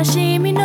悲しみの